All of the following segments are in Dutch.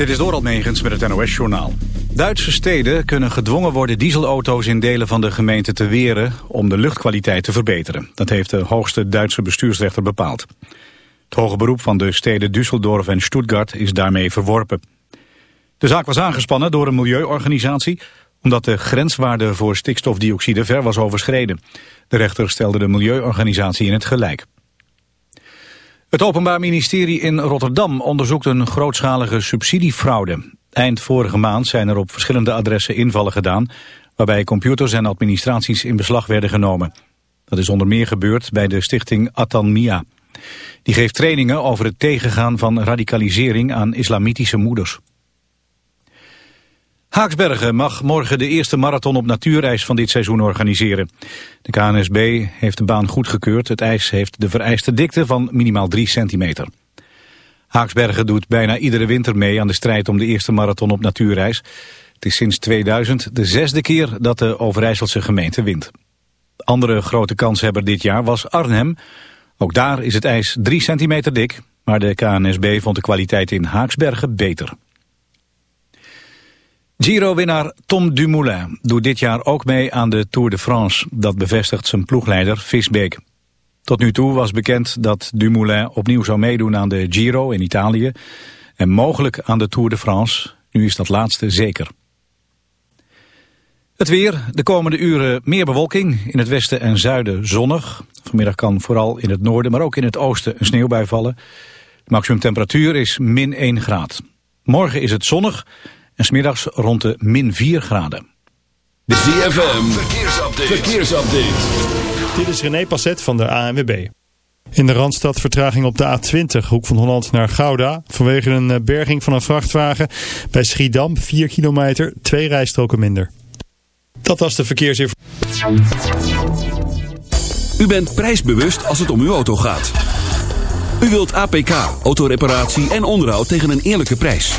Dit is Doral Megens met het NOS-journaal. Duitse steden kunnen gedwongen worden dieselauto's in delen van de gemeente te weren... om de luchtkwaliteit te verbeteren. Dat heeft de hoogste Duitse bestuursrechter bepaald. Het hoge beroep van de steden Düsseldorf en Stuttgart is daarmee verworpen. De zaak was aangespannen door een milieuorganisatie... omdat de grenswaarde voor stikstofdioxide ver was overschreden. De rechter stelde de milieuorganisatie in het gelijk. Het Openbaar Ministerie in Rotterdam onderzoekt een grootschalige subsidiefraude. Eind vorige maand zijn er op verschillende adressen invallen gedaan... waarbij computers en administraties in beslag werden genomen. Dat is onder meer gebeurd bij de stichting Atanmia. Die geeft trainingen over het tegengaan van radicalisering aan islamitische moeders. Haaksbergen mag morgen de eerste marathon op natuurijs van dit seizoen organiseren. De KNSB heeft de baan goedgekeurd. Het ijs heeft de vereiste dikte van minimaal 3 centimeter. Haaksbergen doet bijna iedere winter mee aan de strijd om de eerste marathon op natuurijs. Het is sinds 2000 de zesde keer dat de Overijsselse gemeente wint. Andere grote kanshebber dit jaar was Arnhem. Ook daar is het ijs 3 centimeter dik, maar de KNSB vond de kwaliteit in Haaksbergen beter. Giro-winnaar Tom Dumoulin doet dit jaar ook mee aan de Tour de France. Dat bevestigt zijn ploegleider Visbeek. Tot nu toe was bekend dat Dumoulin opnieuw zou meedoen aan de Giro in Italië... en mogelijk aan de Tour de France. Nu is dat laatste zeker. Het weer, de komende uren meer bewolking. In het westen en zuiden zonnig. Vanmiddag kan vooral in het noorden, maar ook in het oosten een sneeuwbui vallen. De maximumtemperatuur is min 1 graad. Morgen is het zonnig en smiddags rond de min 4 graden. De ZFM, verkeersupdate. verkeersupdate. Dit is René Passet van de ANWB. In de Randstad vertraging op de A20, hoek van Holland naar Gouda. Vanwege een eh, berging van een vrachtwagen. Bij Schiedam, 4 kilometer, twee rijstroken minder. Dat was de verkeersinformatie. U bent prijsbewust als het om uw auto gaat. U wilt APK, autoreparatie en onderhoud tegen een eerlijke prijs.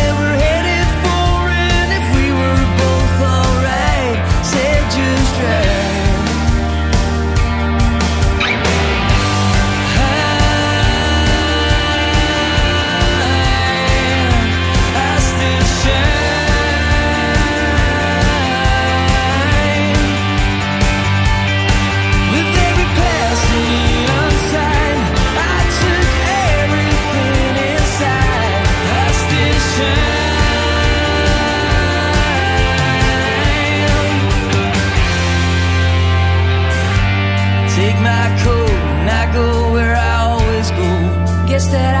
that I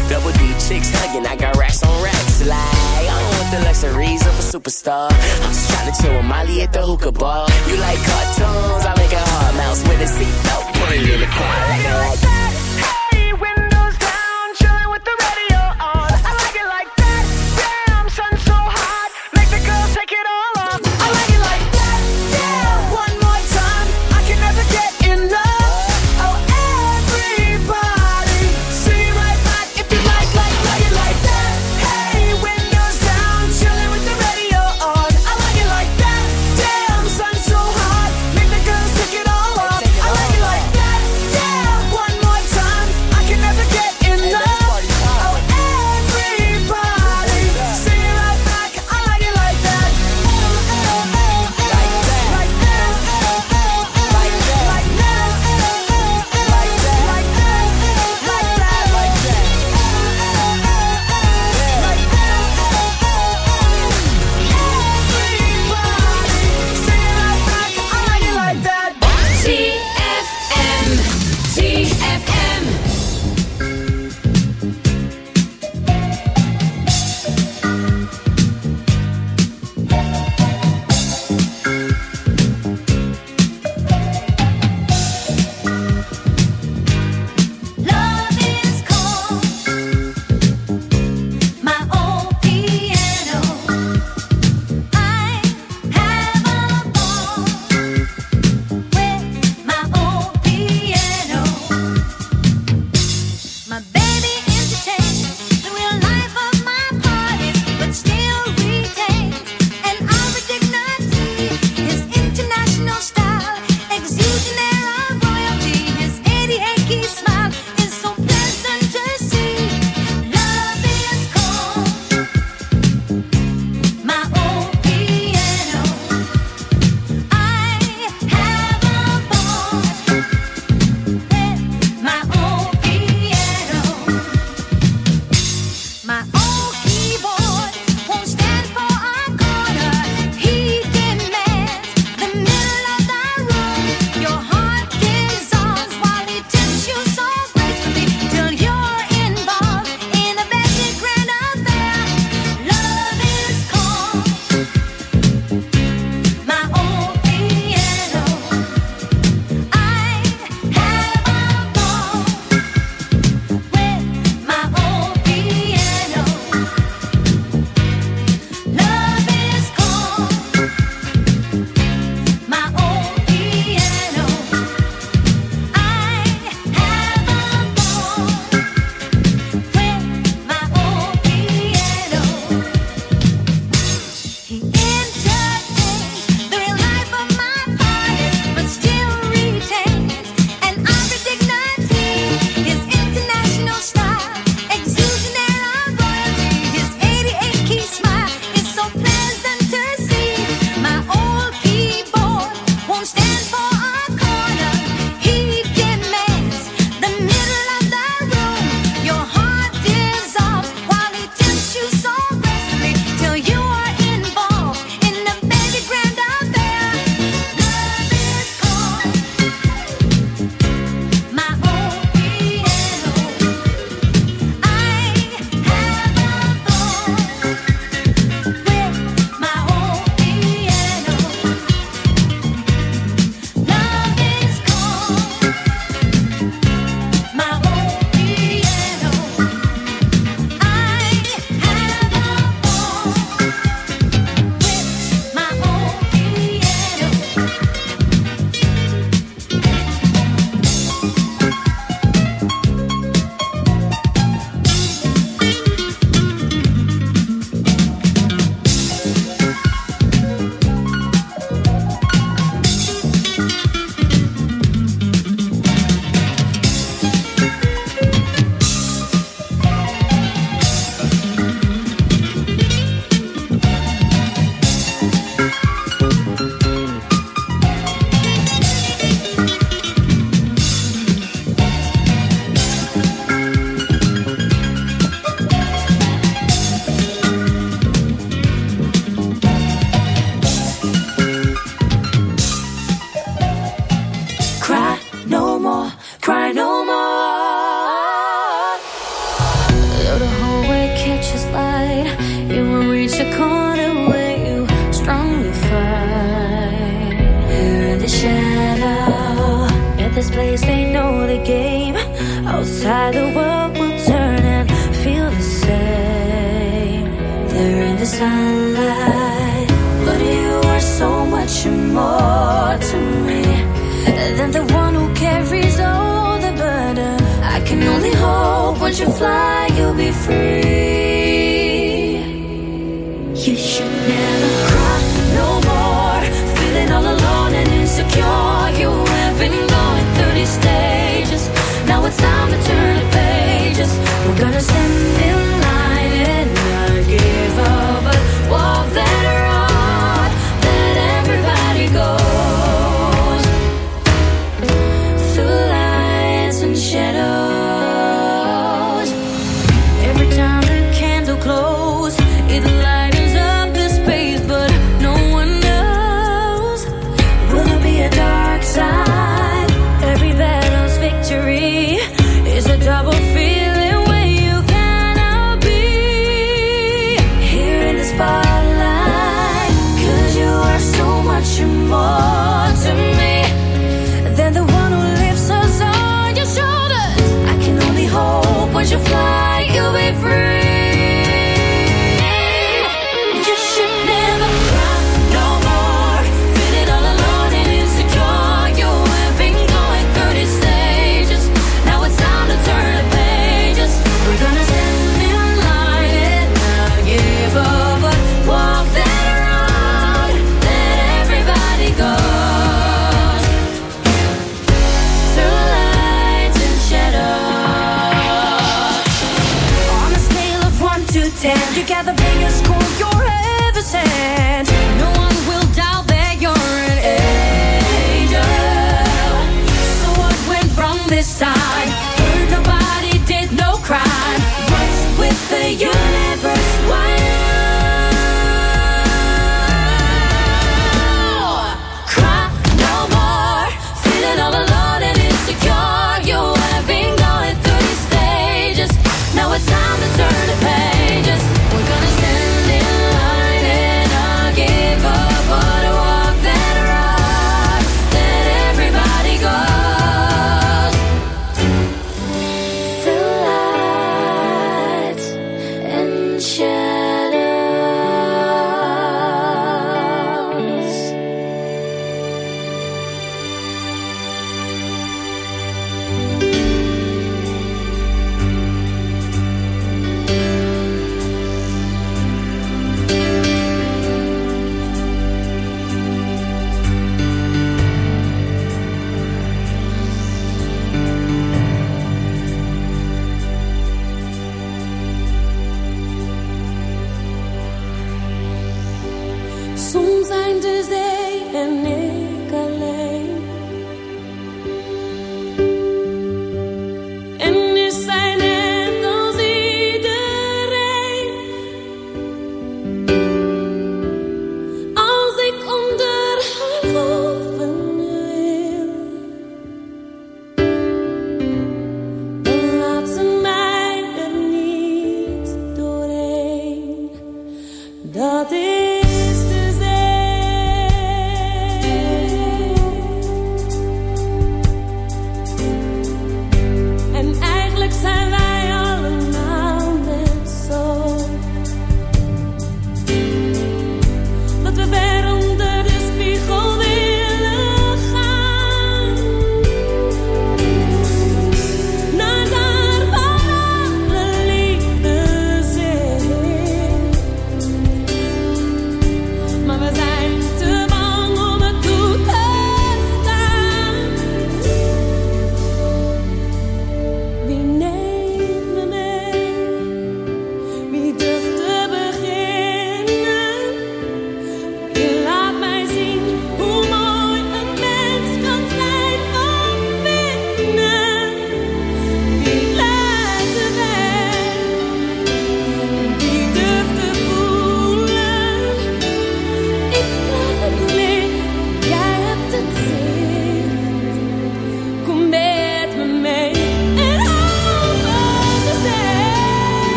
Double D chicks hugging. I got racks on racks. Like, I don't want the luxuries of a superstar. I'm just trying to chill with Molly at the hookah bar. You like cartoons? I make a hard mouse with a seatbelt. Put it in the it like that.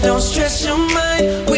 Don't stress your mind. We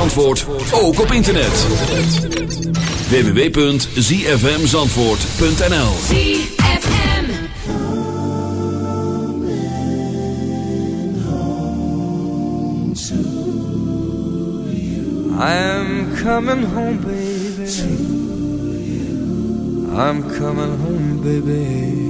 Zandvoort, ook op internet. www.zfmzandvoort.nl ZFM. I'm coming home, baby. I'm coming home, baby.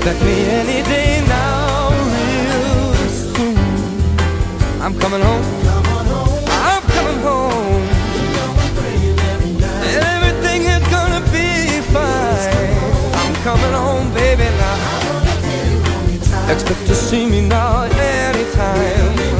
Expect me any day now, real. I'm coming home. I'm coming home. Everything is gonna be fine. I'm coming home, baby, now. Expect to see me now anytime.